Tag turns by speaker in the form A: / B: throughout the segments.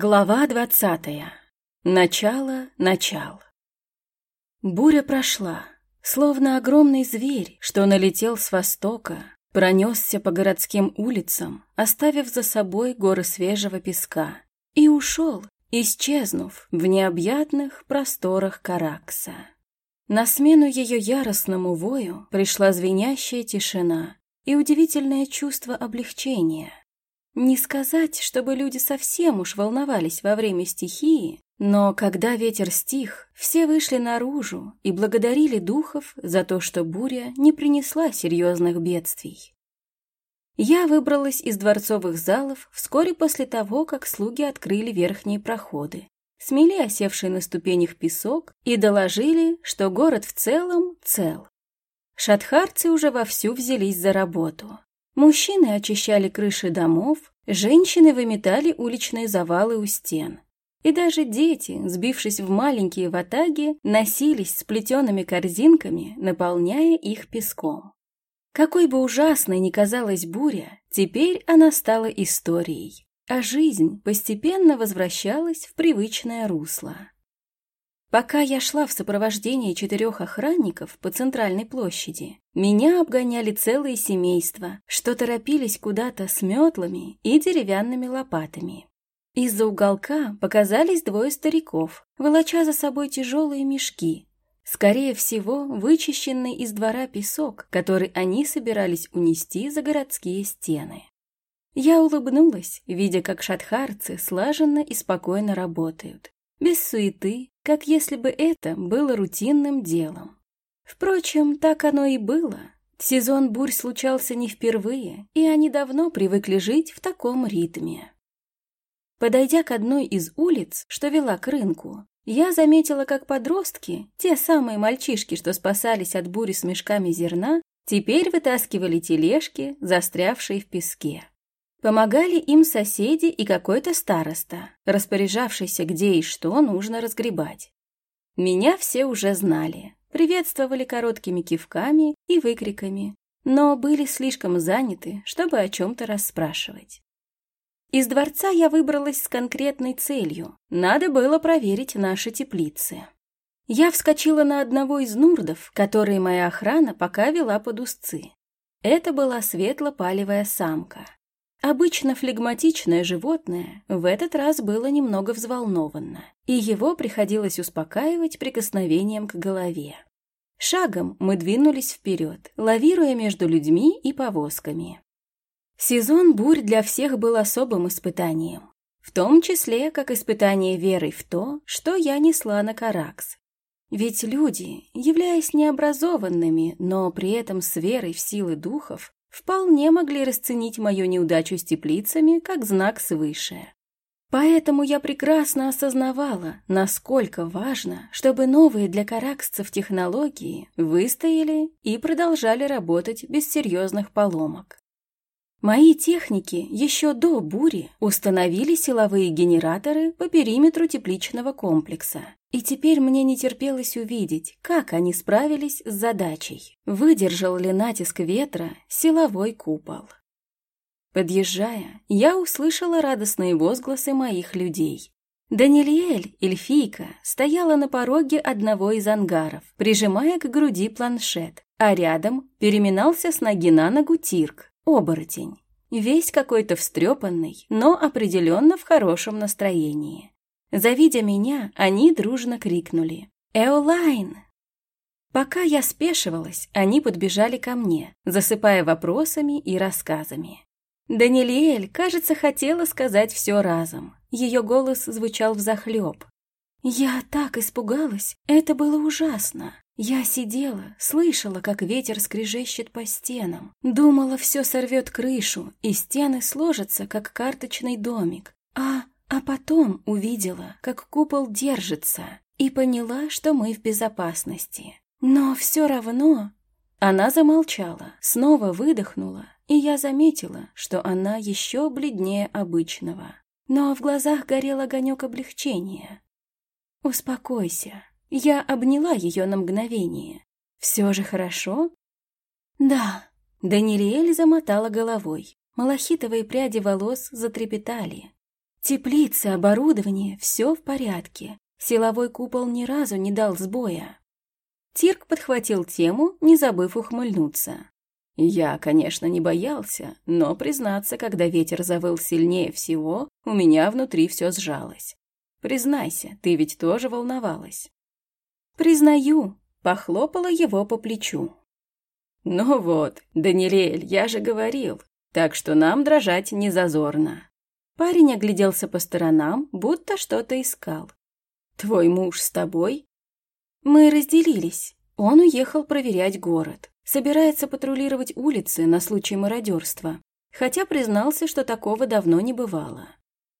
A: Глава двадцатая. Начало, начал. Буря прошла, словно огромный зверь, что налетел с востока, пронесся по городским улицам, оставив за собой горы свежего песка, и ушел, исчезнув в необъятных просторах Каракса. На смену ее яростному вою пришла звенящая тишина и удивительное чувство облегчения, не сказать, чтобы люди совсем уж волновались во время стихии, но когда ветер стих, все вышли наружу и благодарили духов за то, что буря не принесла серьезных бедствий. Я выбралась из дворцовых залов вскоре после того, как слуги открыли верхние проходы, смели осевший на ступенях песок и доложили, что город в целом цел. Шатхарцы уже вовсю взялись за работу. Мужчины очищали крыши домов, женщины выметали уличные завалы у стен. И даже дети, сбившись в маленькие ватаги, носились с плетеными корзинками, наполняя их песком. Какой бы ужасной ни казалась буря, теперь она стала историей, а жизнь постепенно возвращалась в привычное русло. Пока я шла в сопровождении четырех охранников по центральной площади, меня обгоняли целые семейства, что торопились куда-то с метлами и деревянными лопатами. Из-за уголка показались двое стариков, волоча за собой тяжелые мешки. Скорее всего, вычищенный из двора песок, который они собирались унести за городские стены. Я улыбнулась, видя, как шатхарцы слаженно и спокойно работают, без суеты, как если бы это было рутинным делом. Впрочем, так оно и было. Сезон бурь случался не впервые, и они давно привыкли жить в таком ритме. Подойдя к одной из улиц, что вела к рынку, я заметила, как подростки, те самые мальчишки, что спасались от бури с мешками зерна, теперь вытаскивали тележки, застрявшие в песке. Помогали им соседи и какой-то староста, распоряжавшийся, где и что нужно разгребать. Меня все уже знали, приветствовали короткими кивками и выкриками, но были слишком заняты, чтобы о чем-то расспрашивать. Из дворца я выбралась с конкретной целью. Надо было проверить наши теплицы. Я вскочила на одного из нурдов, который моя охрана пока вела под узцы. Это была светло-палевая самка. Обычно флегматичное животное в этот раз было немного взволновано, и его приходилось успокаивать прикосновением к голове. Шагом мы двинулись вперед, лавируя между людьми и повозками. Сезон бурь для всех был особым испытанием, в том числе как испытание верой в то, что я несла на Каракс. Ведь люди, являясь необразованными, но при этом с верой в силы духов, вполне могли расценить мою неудачу с теплицами как знак свыше. Поэтому я прекрасно осознавала, насколько важно, чтобы новые для караксцев технологии выстояли и продолжали работать без серьезных поломок. Мои техники еще до бури установили силовые генераторы по периметру тепличного комплекса, и теперь мне не терпелось увидеть, как они справились с задачей. Выдержал ли натиск ветра силовой купол? Подъезжая, я услышала радостные возгласы моих людей. Даниэль, эльфийка, стояла на пороге одного из ангаров, прижимая к груди планшет, а рядом переминался с ноги на ногу Тирк, оборотень. Весь какой-то встрепанный, но определенно в хорошем настроении. Завидя меня, они дружно крикнули «Эолайн!». Пока я спешивалась, они подбежали ко мне, засыпая вопросами и рассказами. Даниэль, кажется, хотела сказать все разом. Ее голос звучал взахлеб. «Я так испугалась, это было ужасно. Я сидела, слышала, как ветер скрежещет по стенам, думала, все сорвет крышу, и стены сложатся, как карточный домик. А а потом увидела, как купол держится, и поняла, что мы в безопасности. Но все равно... Она замолчала, снова выдохнула, и я заметила, что она еще бледнее обычного. Но в глазах горел огонек облегчения. «Успокойся». Я обняла ее на мгновение. «Все же хорошо?» «Да». Даниэль замотала головой. Малахитовые пряди волос затрепетали. Теплицы, оборудование — все в порядке. Силовой купол ни разу не дал сбоя. Тирк подхватил тему, не забыв ухмыльнуться. Я, конечно, не боялся, но, признаться, когда ветер завыл сильнее всего, у меня внутри все сжалось. Признайся, ты ведь тоже волновалась. Признаю, похлопала его по плечу. Ну вот, Даниэль, я же говорил, так что нам дрожать не зазорно. Парень огляделся по сторонам, будто что-то искал. Твой муж с тобой? Мы разделились. Он уехал проверять город. Собирается патрулировать улицы на случай мародерства. Хотя признался, что такого давно не бывало.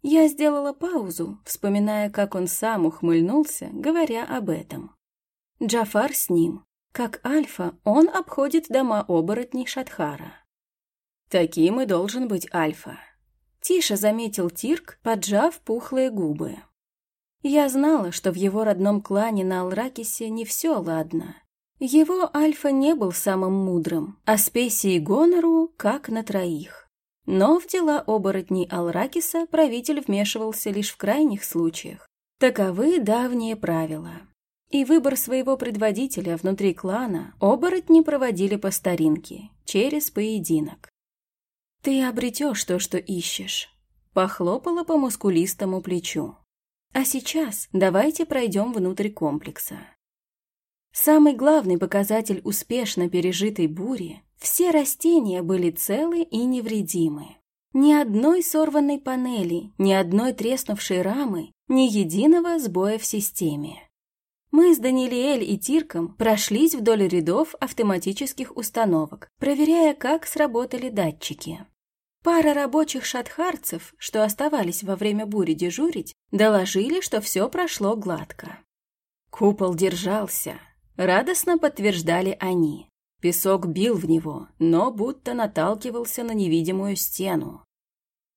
A: Я сделала паузу, вспоминая, как он сам ухмыльнулся, говоря об этом. Джафар с ним. Как альфа, он обходит дома оборотней Шатхара. Таким и должен быть альфа. Тише заметил Тирк, поджав пухлые губы. Я знала, что в его родном клане на Алракисе не все ладно. Его Альфа не был самым мудрым, а Спеси и Гонору как на троих. Но в дела оборотней Алракиса правитель вмешивался лишь в крайних случаях. Таковы давние правила. И выбор своего предводителя внутри клана оборотни проводили по старинке, через поединок. «Ты обретешь то, что ищешь», — похлопала по мускулистому плечу. А сейчас давайте пройдем внутрь комплекса. Самый главный показатель успешно пережитой бури – все растения были целы и невредимы. Ни одной сорванной панели, ни одной треснувшей рамы, ни единого сбоя в системе. Мы с Даниэль и Тирком прошлись вдоль рядов автоматических установок, проверяя, как сработали датчики. Пара рабочих шатхарцев, что оставались во время бури дежурить, доложили, что все прошло гладко. Купол держался, радостно подтверждали они. Песок бил в него, но будто наталкивался на невидимую стену.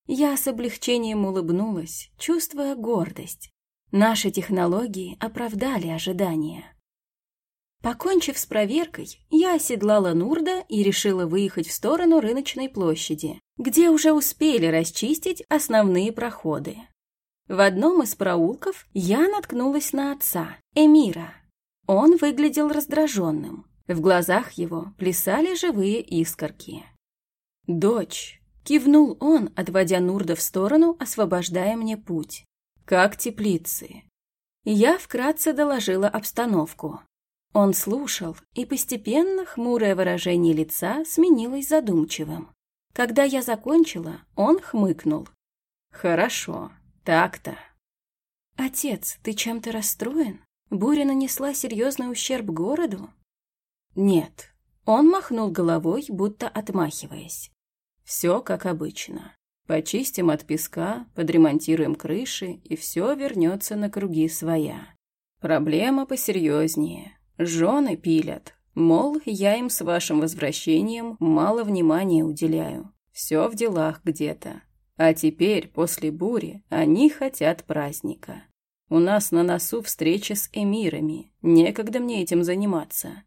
A: Я с облегчением улыбнулась, чувствуя гордость. Наши технологии оправдали ожидания. Покончив с проверкой, я оседлала Нурда и решила выехать в сторону рыночной площади, где уже успели расчистить основные проходы. В одном из проулков я наткнулась на отца, Эмира. Он выглядел раздраженным. В глазах его плясали живые искорки. «Дочь!» — кивнул он, отводя Нурда в сторону, освобождая мне путь. «Как теплицы!» Я вкратце доложила обстановку. Он слушал, и постепенно хмурое выражение лица сменилось задумчивым. Когда я закончила, он хмыкнул. «Хорошо, так-то». «Отец, ты чем-то расстроен? Буря нанесла серьезный ущерб городу?» «Нет». Он махнул головой, будто отмахиваясь. «Все как обычно. Почистим от песка, подремонтируем крыши, и все вернется на круги своя. Проблема посерьезнее. Жены пилят. Мол, я им с вашим возвращением мало внимания уделяю. Все в делах где-то. А теперь, после бури, они хотят праздника. У нас на носу встреча с эмирами. Некогда мне этим заниматься.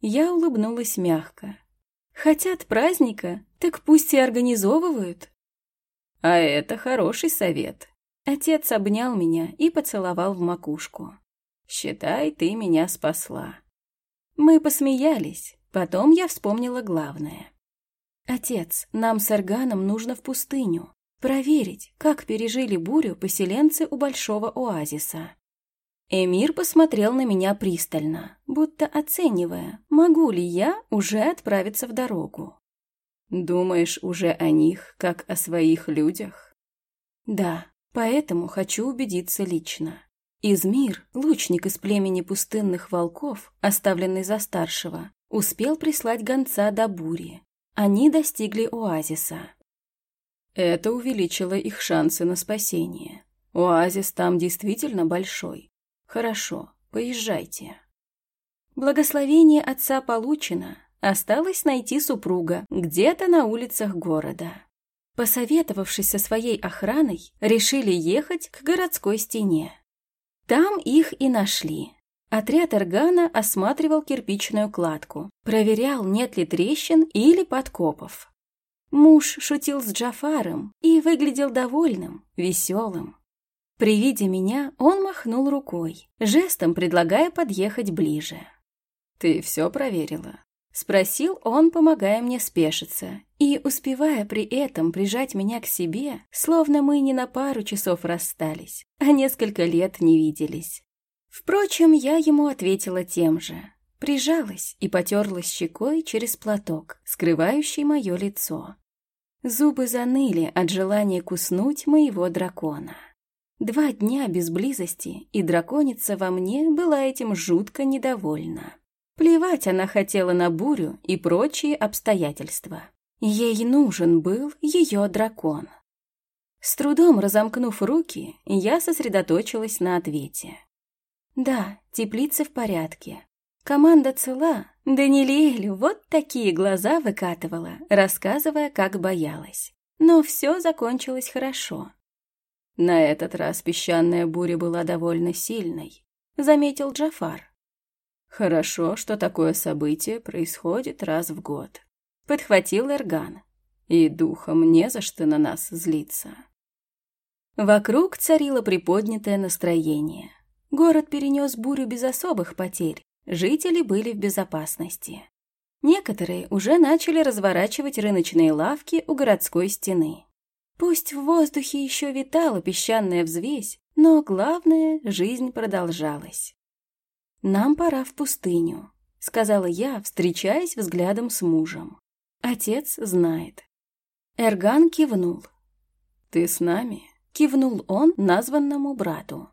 A: Я улыбнулась мягко. Хотят праздника, так пусть и организовывают. А это хороший совет. Отец обнял меня и поцеловал в макушку. Считай, ты меня спасла. Мы посмеялись, потом я вспомнила главное. Отец, нам с Арганом нужно в пустыню. Проверить, как пережили бурю поселенцы у большого оазиса. Эмир посмотрел на меня пристально, будто оценивая, могу ли я уже отправиться в дорогу. «Думаешь уже о них, как о своих людях?» «Да, поэтому хочу убедиться лично. Измир, лучник из племени пустынных волков, оставленный за старшего, успел прислать гонца до бури. Они достигли оазиса. Это увеличило их шансы на спасение. Оазис там действительно большой. Хорошо, поезжайте. Благословение отца получено. Осталось найти супруга где-то на улицах города. Посоветовавшись со своей охраной, решили ехать к городской стене. Там их и нашли. Отряд Эргана осматривал кирпичную кладку, проверял, нет ли трещин или подкопов. Муж шутил с Джафаром и выглядел довольным, веселым. При виде меня он махнул рукой, жестом предлагая подъехать ближе.
B: «Ты все проверила?»
A: — спросил он, помогая мне спешиться, и успевая при этом прижать меня к себе, словно мы не на пару часов расстались, а несколько лет не виделись. Впрочем, я ему ответила тем же. Прижалась и потерлась щекой через платок, скрывающий мое лицо. Зубы заныли от желания куснуть моего дракона. Два дня без близости, и драконица во мне была этим жутко недовольна. Плевать она хотела на бурю и прочие обстоятельства. Ей нужен был ее дракон. С трудом разомкнув руки, я сосредоточилась на ответе. Да, теплица в порядке. Команда цела, Даниэль вот такие глаза выкатывала, рассказывая, как боялась. Но все закончилось хорошо.
B: На этот раз песчаная буря была довольно сильной, заметил Джафар. Хорошо, что такое событие происходит раз в год. Подхватил Эрган. И духом не за что на нас злиться.
A: Вокруг царило приподнятое настроение. Город перенес бурю без особых потерь, Жители были в безопасности. Некоторые уже начали разворачивать рыночные лавки у городской стены. Пусть в воздухе еще витала песчаная взвесь, но главное, жизнь продолжалась. «Нам пора в пустыню», — сказала я, встречаясь взглядом с мужем. Отец знает. Эрган кивнул.
B: «Ты с нами?»
A: — кивнул он названному брату.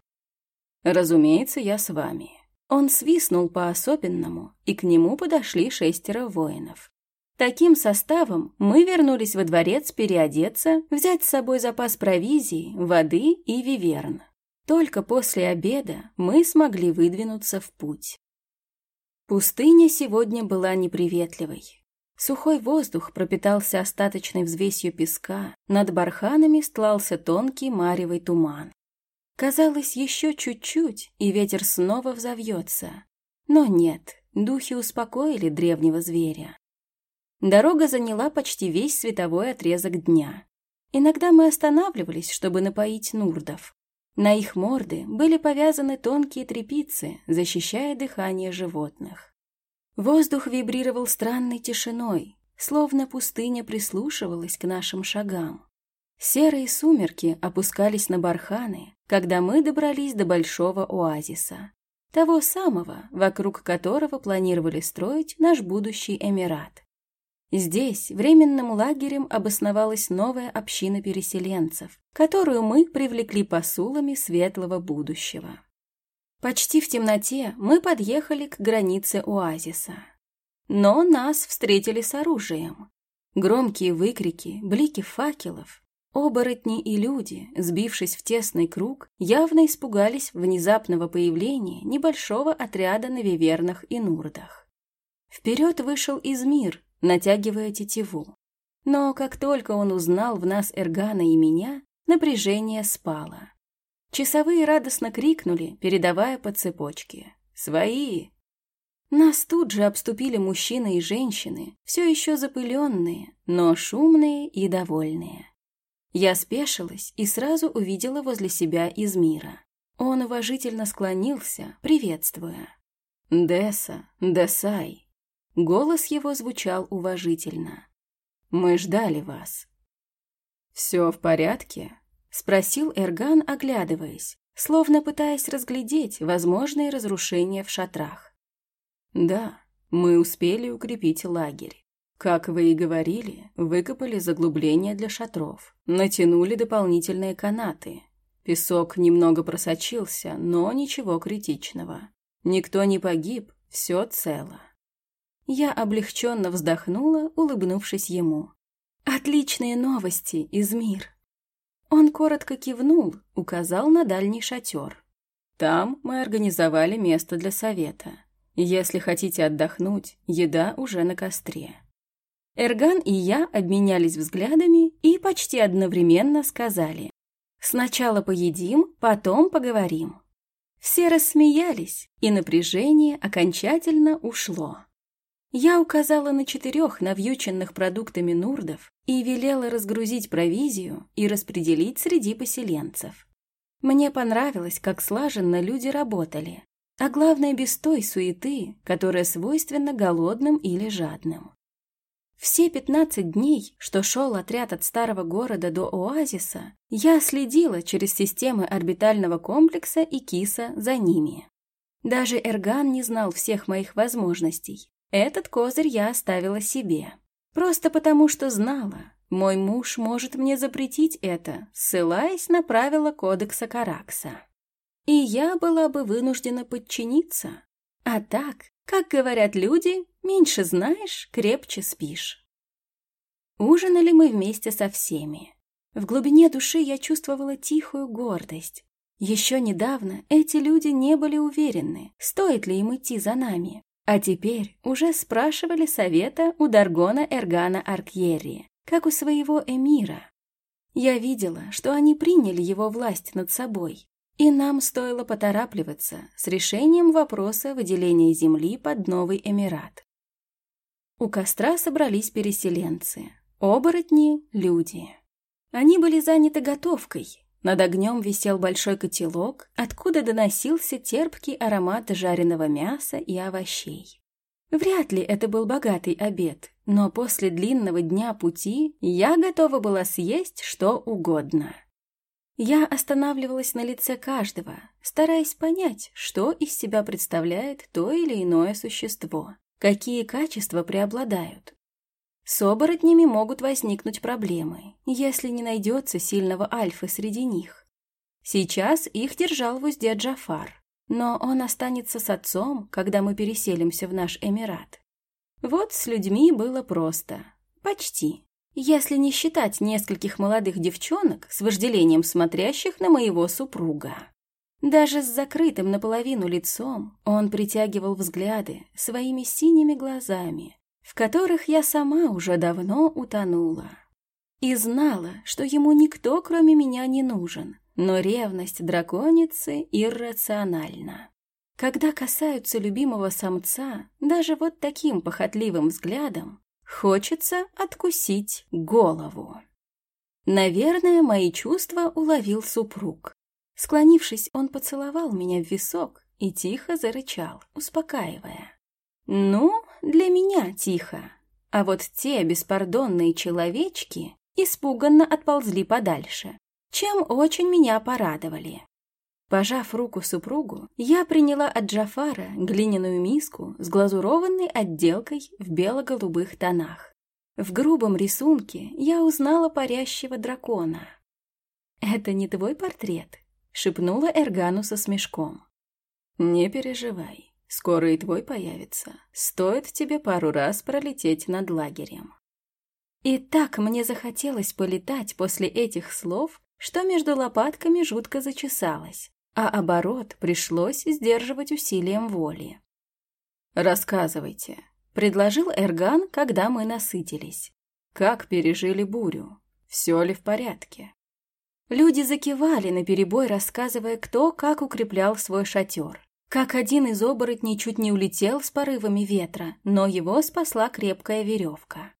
B: «Разумеется, я с вами.
A: Он свистнул по-особенному, и к нему подошли шестеро воинов. Таким составом мы вернулись во дворец переодеться, взять с собой запас провизии, воды и виверн. Только после обеда мы смогли выдвинуться в путь. Пустыня сегодня была неприветливой. Сухой воздух пропитался остаточной взвесью песка, над барханами стлался тонкий маревый туман. Казалось, еще чуть-чуть, и ветер снова взовьется. Но нет, духи успокоили древнего зверя. Дорога заняла почти весь световой отрезок дня. Иногда мы останавливались, чтобы напоить нурдов. На их морды были повязаны тонкие трепицы, защищая дыхание животных. Воздух вибрировал странной тишиной, словно пустыня прислушивалась к нашим шагам. Серые сумерки опускались на барханы, когда мы добрались до большого оазиса. Того самого, вокруг которого планировали строить наш будущий Эмират. Здесь временным лагерем обосновалась новая община переселенцев, которую мы привлекли посулами светлого будущего. Почти в темноте мы подъехали к границе оазиса. Но нас встретили с оружием. Громкие выкрики, блики факелов, Оборотни и люди, сбившись в тесный круг, явно испугались внезапного появления небольшого отряда на вивернах и нурдах. Вперед вышел Измир, натягивая тетиву. Но как только он узнал в нас Эргана и меня, напряжение спало. Часовые радостно крикнули, передавая по цепочке. «Свои!» Нас тут же обступили мужчины и женщины, все еще запыленные, но шумные и довольные. Я спешилась и сразу увидела возле себя Измира. Он уважительно склонился, приветствуя.
B: «Деса, Десай».
A: Голос его звучал уважительно.
B: «Мы ждали вас». «Все в порядке?» — спросил Эрган, оглядываясь, словно пытаясь разглядеть возможные разрушения в шатрах. «Да, мы успели укрепить лагерь. Как вы и говорили, выкопали заглубление для шатров, натянули дополнительные канаты. Песок немного просочился, но ничего критичного. Никто не погиб, все цело.
A: Я облегченно вздохнула, улыбнувшись ему. «Отличные новости, Измир!» Он коротко кивнул, указал на дальний шатер.
B: «Там мы организовали место для совета. Если хотите отдохнуть, еда уже на костре».
A: Эрган и я обменялись взглядами и почти одновременно сказали «Сначала поедим, потом поговорим». Все рассмеялись, и напряжение окончательно ушло. Я указала на четырех навьюченных продуктами нурдов и велела разгрузить провизию и распределить среди поселенцев. Мне понравилось, как слаженно люди работали, а главное, без той суеты, которая свойственна голодным или жадным. Все 15 дней, что шел отряд от старого города до оазиса, я следила через системы орбитального комплекса и киса за ними. Даже Эрган не знал всех моих возможностей. Этот козырь я оставила себе. Просто потому, что знала, мой муж может мне запретить это, ссылаясь на правила кодекса Каракса и я была бы вынуждена подчиниться. А так, как говорят люди, меньше знаешь, крепче спишь. Ужинали мы вместе со всеми. В глубине души я чувствовала тихую гордость. Еще недавно эти люди не были уверены, стоит ли им идти за нами, а теперь уже спрашивали совета у Даргона Эргана Аркьерри, как у своего эмира. Я видела, что они приняли его власть над собой, и нам стоило поторапливаться с решением вопроса выделения земли под новый Эмират. У костра собрались переселенцы, оборотни, люди. Они были заняты готовкой. Над огнем висел большой котелок, откуда доносился терпкий аромат жареного мяса и овощей. Вряд ли это был богатый обед, но после длинного дня пути я готова была съесть что угодно. Я останавливалась на лице каждого, стараясь понять, что из себя представляет то или иное существо, какие качества преобладают. С оборотнями могут возникнуть проблемы, если не найдется сильного альфы среди них. Сейчас их держал в узде Джафар, но он останется с отцом, когда мы переселимся в наш Эмират. Вот с людьми было просто. Почти если не считать нескольких молодых девчонок с вожделением смотрящих на моего супруга. Даже с закрытым наполовину лицом он притягивал взгляды своими синими глазами, в которых я сама уже давно утонула. И знала, что ему никто, кроме меня, не нужен, но ревность драконицы иррациональна. Когда касаются любимого самца, даже вот таким похотливым взглядом, Хочется откусить голову. Наверное, мои чувства уловил супруг. Склонившись, он поцеловал меня в висок и тихо зарычал, успокаивая. «Ну, для меня тихо. А вот те беспардонные человечки испуганно отползли подальше, чем очень меня порадовали. Пожав руку супругу, я приняла от Джафара глиняную миску с глазурованной отделкой в бело-голубых тонах. В грубом рисунке я узнала парящего дракона. «Это не твой портрет?» — шепнула Эргану со смешком. «Не переживай, скоро и твой появится. Стоит тебе пару раз пролететь над лагерем». И так мне захотелось полетать после этих слов, что между лопатками жутко зачесалось а оборот пришлось сдерживать усилием воли. «Рассказывайте», — предложил Эрган, когда мы насытились. «Как пережили бурю? Все ли в порядке?» Люди закивали наперебой, рассказывая, кто как укреплял свой шатер. Как один из оборотней чуть не улетел с порывами ветра, но его спасла крепкая веревка.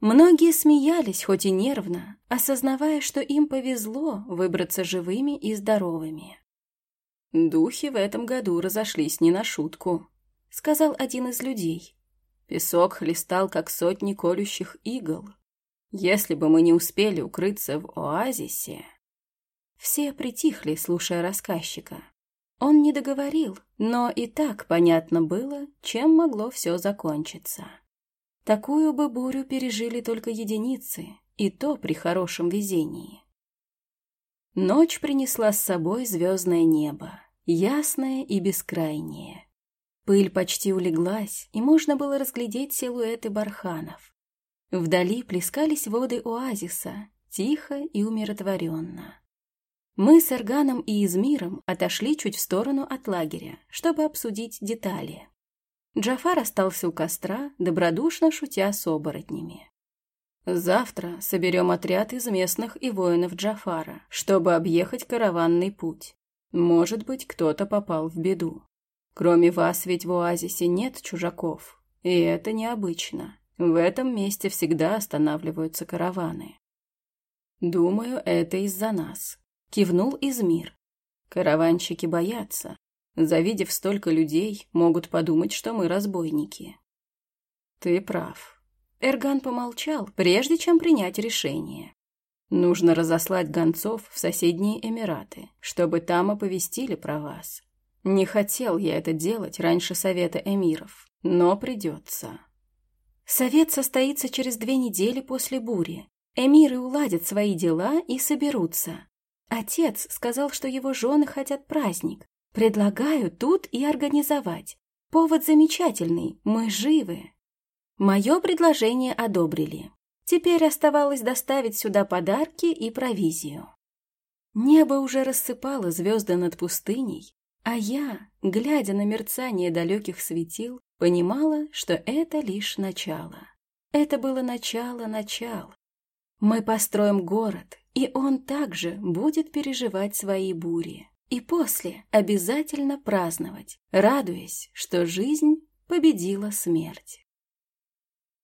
A: Многие смеялись, хоть и нервно, осознавая, что им повезло выбраться живыми и здоровыми. «Духи в этом году разошлись не на шутку», — сказал один из людей. Песок хлестал, как сотни колющих игл. Если бы мы не успели укрыться в оазисе... Все притихли, слушая рассказчика. Он не договорил, но и так понятно было, чем могло все закончиться. Такую бы бурю пережили только единицы, и то при хорошем везении. Ночь принесла с собой звездное небо ясное и бескрайнее. Пыль почти улеглась, и можно было разглядеть силуэты барханов. Вдали плескались воды оазиса, тихо и умиротворенно. Мы с Эрганом и Измиром отошли чуть в сторону от лагеря, чтобы обсудить детали. Джафар остался у костра, добродушно шутя с оборотнями. «Завтра соберем отряд из местных и воинов Джафара, чтобы объехать караванный путь. Может быть, кто-то попал в беду. Кроме вас ведь в оазисе нет чужаков.
B: И это необычно. В этом месте всегда останавливаются караваны. Думаю, это из-за нас. Кивнул Измир. Караванщики боятся. Завидев столько людей, могут подумать, что мы разбойники. Ты прав. Эрган помолчал, прежде чем принять решение. Нужно разослать гонцов в соседние Эмираты, чтобы там оповестили про вас. Не хотел я это делать раньше Совета Эмиров, но придется.
A: Совет состоится через две недели после бури. Эмиры уладят свои дела и соберутся. Отец сказал, что его жены хотят праздник. Предлагаю тут и организовать. Повод замечательный, мы живы. Мое предложение одобрили. Теперь оставалось доставить сюда подарки и провизию. Небо уже рассыпало звезды над пустыней, а я, глядя на мерцание далеких светил, понимала, что это лишь начало. Это было начало-начал. Мы построим город, и он также будет переживать свои бури. И после обязательно праздновать, радуясь, что жизнь победила смерть.